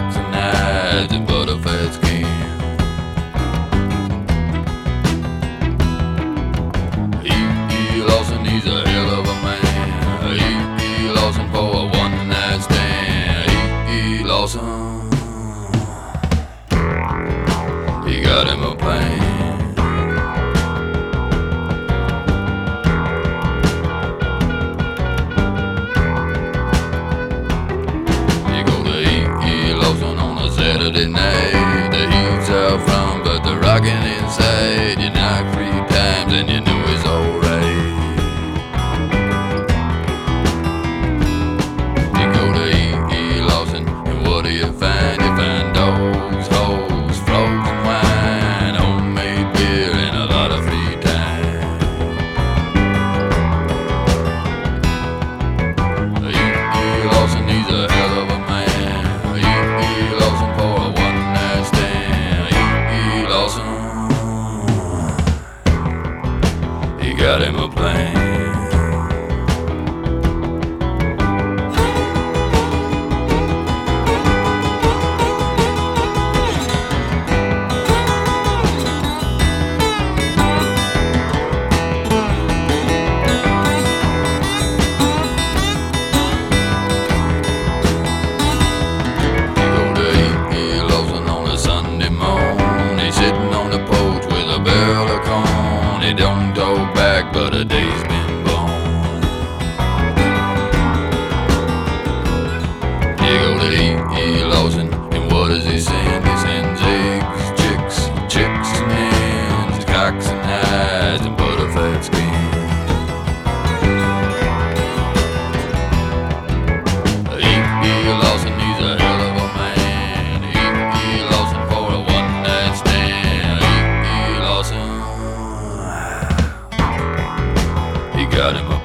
back tonight, the butterflies came. E.P. Lawson, he's a hell of a man. E.P. Lawson for a one night stand. E.P. Lawson, he got him a pain. got him a plane. gotta go.